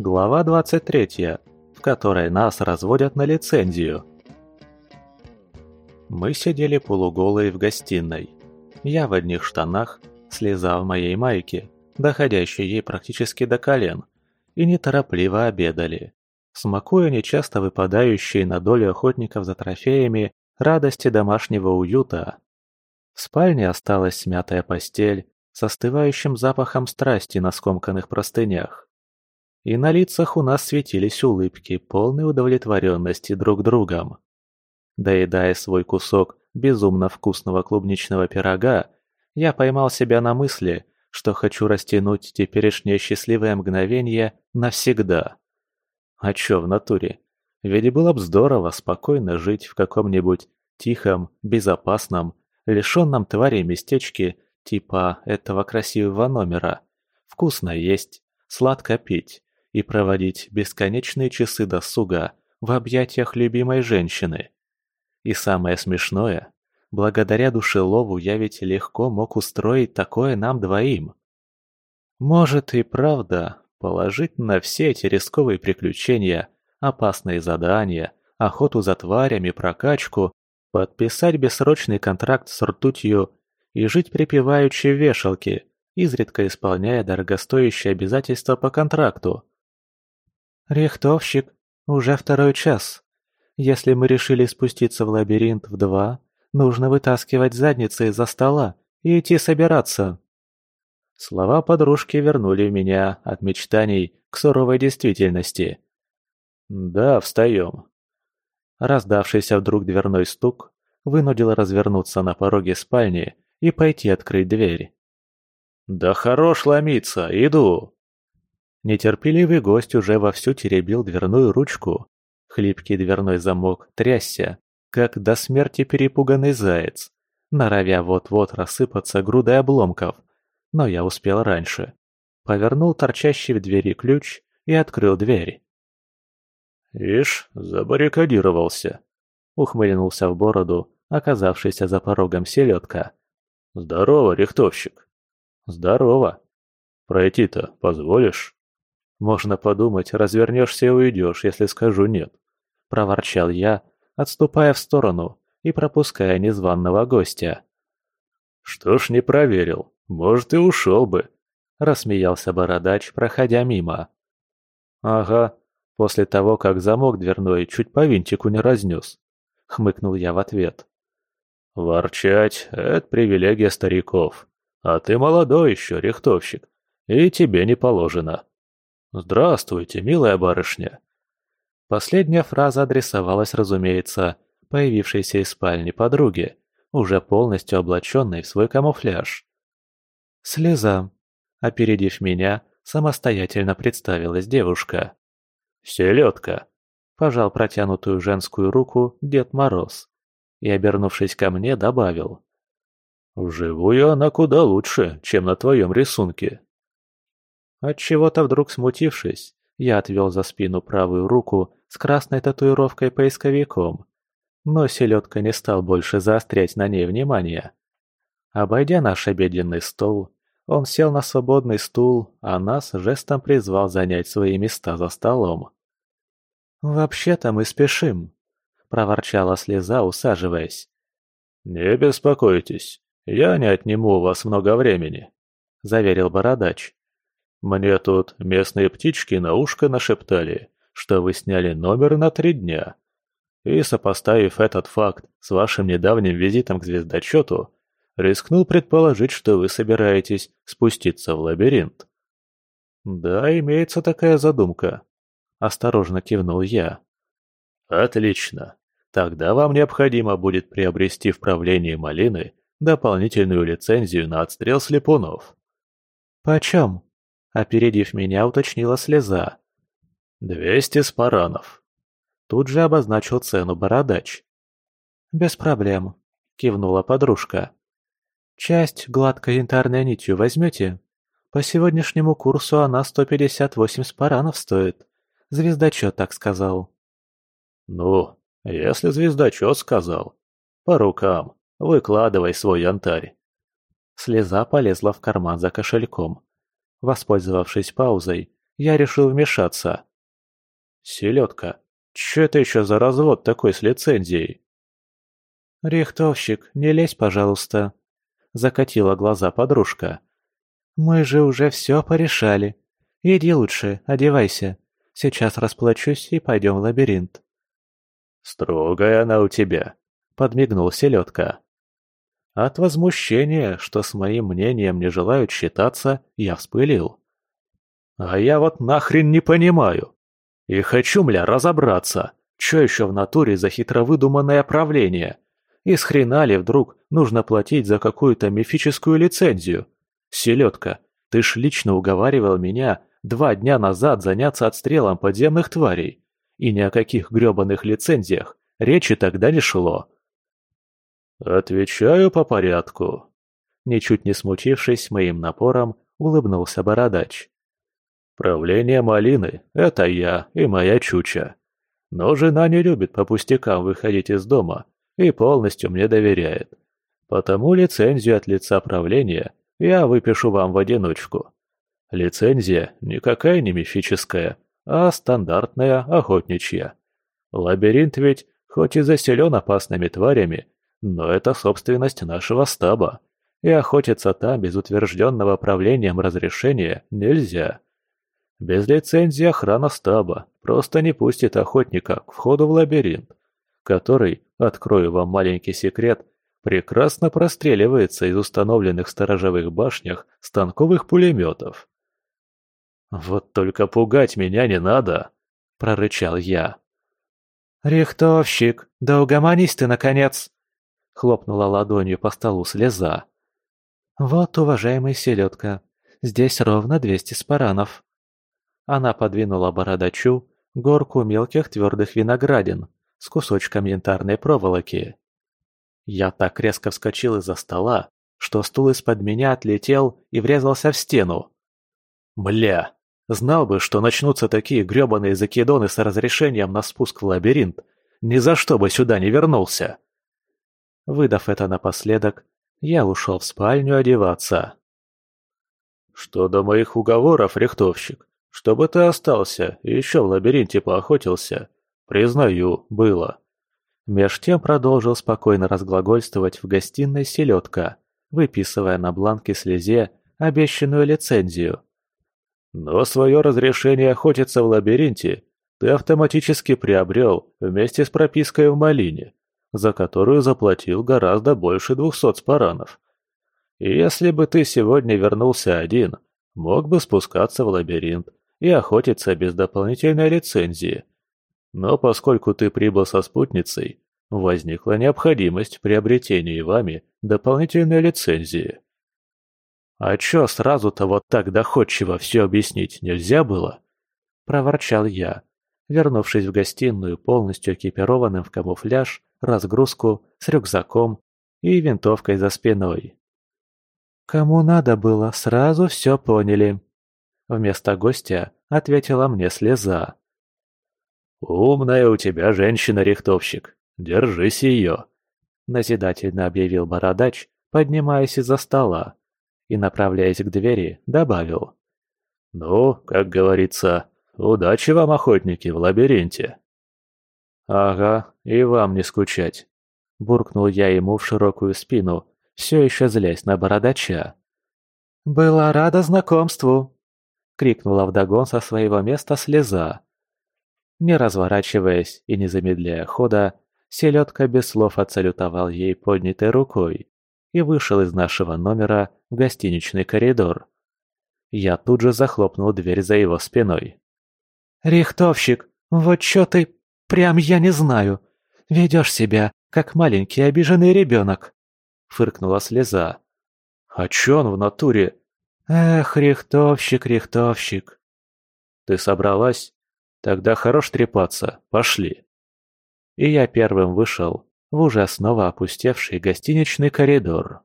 Глава 23, в которой нас разводят на лицензию. Мы сидели полуголые в гостиной. Я в одних штанах, слеза в моей майке, доходящей ей практически до колен, и неторопливо обедали, смакуя нечасто выпадающие на долю охотников за трофеями радости домашнего уюта. В спальне осталась смятая постель с остывающим запахом страсти на скомканных простынях. И на лицах у нас светились улыбки, полной удовлетворенности друг другом. Доедая свой кусок безумно вкусного клубничного пирога, я поймал себя на мысли, что хочу растянуть теперешнее счастливое мгновение навсегда. А чё в натуре? Ведь было б здорово спокойно жить в каком-нибудь тихом, безопасном, лишённом твари местечке типа этого красивого номера. Вкусно есть, сладко пить и проводить бесконечные часы досуга в объятиях любимой женщины. И самое смешное, благодаря душелову я ведь легко мог устроить такое нам двоим. Может и правда, положить на все эти рисковые приключения, опасные задания, охоту за тварями, прокачку, подписать бессрочный контракт с ртутью и жить припеваючи в вешалке, изредка исполняя дорогостоящие обязательства по контракту. «Рихтовщик, уже второй час. Если мы решили спуститься в лабиринт в два, нужно вытаскивать задницы из-за стола и идти собираться». Слова подружки вернули меня от мечтаний к суровой действительности. «Да, встаем». Раздавшийся вдруг дверной стук вынудил развернуться на пороге спальни и пойти открыть дверь. «Да хорош ломиться, иду!» Нетерпеливый гость уже вовсю теребил дверную ручку. Хлипкий дверной замок трясся, как до смерти перепуганный заяц, норовя вот-вот рассыпаться грудой обломков – но я успел раньше. Повернул торчащий в двери ключ и открыл дверь. «Ишь, забаррикадировался», — ухмыльнулся в бороду, оказавшийся за порогом селедка. «Здорово, рихтовщик». «Здорово. Пройти-то позволишь?» «Можно подумать, развернешься и уйдешь, если скажу нет», — проворчал я, отступая в сторону и пропуская незваного гостя. «Что ж не проверил?» «Может, и ушел бы», — рассмеялся бородач, проходя мимо. «Ага, после того, как замок дверной чуть по винтику не разнес», — хмыкнул я в ответ. «Ворчать — это привилегия стариков, а ты молодой еще, рихтовщик, и тебе не положено». «Здравствуйте, милая барышня». Последняя фраза адресовалась, разумеется, появившейся из спальни подруге, уже полностью облаченной в свой камуфляж. «Слеза!» Опередив меня, самостоятельно представилась девушка. «Селедка!» – пожал протянутую женскую руку Дед Мороз и, обернувшись ко мне, добавил. «Вживую она куда лучше, чем на твоем рисунке». Отчего-то вдруг смутившись, я отвел за спину правую руку с красной татуировкой поисковиком, но селедка не стал больше заострять на ней внимание. Обойдя наш обеденный стол, он сел на свободный стул, а нас жестом призвал занять свои места за столом. «Вообще-то мы спешим», — проворчала слеза, усаживаясь. «Не беспокойтесь, я не отниму у вас много времени», — заверил бородач. «Мне тут местные птички на ушко нашептали, что вы сняли номер на три дня. И сопоставив этот факт с вашим недавним визитом к звездочету, Рискнул предположить, что вы собираетесь спуститься в лабиринт. Да, имеется такая задумка. Осторожно кивнул я. Отлично. Тогда вам необходимо будет приобрести в правлении малины дополнительную лицензию на отстрел слепунов. Почем? Опередив меня, уточнила слеза. «Двести спаранов». Тут же обозначил цену бородач. «Без проблем», — кивнула подружка. Часть гладкой янтарной нитью возьмете? По сегодняшнему курсу она 158 спаранов стоит. Звездочет так сказал. Ну, если звездочет сказал. По рукам. Выкладывай свой янтарь. Слеза полезла в карман за кошельком. Воспользовавшись паузой, я решил вмешаться. «Селедка, что это еще за развод такой с лицензией?» «Рихтовщик, не лезь, пожалуйста», — закатила глаза подружка. «Мы же уже все порешали. Иди лучше, одевайся. Сейчас расплачусь и пойдем в лабиринт». «Строгая она у тебя», — подмигнул селедка. От возмущения, что с моим мнением не желают считаться, я вспылил. «А я вот нахрен не понимаю. И хочу, мля, разобраться, что еще в натуре за хитро выдуманное правление? И с хрена ли вдруг нужно платить за какую-то мифическую лицензию? Селедка, ты ж лично уговаривал меня два дня назад заняться отстрелом подземных тварей. И ни о каких грёбаных лицензиях речи тогда не шло. «Отвечаю по порядку», — ничуть не смутившись моим напором, улыбнулся Бородач. «Правление малины — это я и моя чуча. Но жена не любит по пустякам выходить из дома и полностью мне доверяет. Потому лицензию от лица правления я выпишу вам в одиночку. Лицензия никакая не мифическая, а стандартная охотничья. Лабиринт ведь хоть и заселен опасными тварями, но это собственность нашего стаба, и охотиться там без утвержденного правлением разрешения нельзя. Без лицензии охрана стаба просто не пустит охотника к входу в лабиринт, который, открою вам маленький секрет, прекрасно простреливается из установленных сторожевых башнях станковых пулеметов. «Вот только пугать меня не надо!» – прорычал я. «Рихтовщик, да угомонись ты, наконец!» Хлопнула ладонью по столу слеза. «Вот, уважаемый селедка, здесь ровно двести спаранов». Она подвинула бородачу горку мелких твердых виноградин с кусочком янтарной проволоки. Я так резко вскочил из-за стола, что стул из-под меня отлетел и врезался в стену. «Бля, знал бы, что начнутся такие грёбаные закидоны с разрешением на спуск в лабиринт, ни за что бы сюда не вернулся!» Выдав это напоследок, я ушел в спальню одеваться. «Что до моих уговоров, рихтовщик, чтобы ты остался и еще в лабиринте поохотился, признаю, было». Меж тем продолжил спокойно разглагольствовать в гостиной селедка, выписывая на бланке слезе обещанную лицензию. «Но свое разрешение охотиться в лабиринте ты автоматически приобрел вместе с пропиской в малине за которую заплатил гораздо больше двухсот спаранов. И если бы ты сегодня вернулся один, мог бы спускаться в лабиринт и охотиться без дополнительной лицензии. Но поскольку ты прибыл со спутницей, возникла необходимость в приобретении вами дополнительной лицензии. «А чё сразу-то вот так доходчиво все объяснить нельзя было?» – проворчал я, вернувшись в гостиную полностью экипированным в камуфляж разгрузку с рюкзаком и винтовкой за спиной. «Кому надо было, сразу все поняли», — вместо гостя ответила мне слеза. «Умная у тебя женщина-рихтовщик, держись ее», — назидательно объявил бородач, поднимаясь из-за стола и, направляясь к двери, добавил. «Ну, как говорится, удачи вам, охотники, в лабиринте». «Ага, и вам не скучать», – буркнул я ему в широкую спину, все еще злясь на бородача. «Была рада знакомству», – крикнула вдогон со своего места слеза. Не разворачиваясь и не замедляя хода, селедка без слов отсалютовал ей поднятой рукой и вышел из нашего номера в гостиничный коридор. Я тут же захлопнул дверь за его спиной. «Рихтовщик, вот чё ты Прям я не знаю. Ведешь себя, как маленький обиженный ребенок. Фыркнула слеза. А чё он в натуре? Эх, рихтовщик, рихтовщик. Ты собралась? Тогда хорош трепаться, пошли. И я первым вышел в уже снова опустевший гостиничный коридор.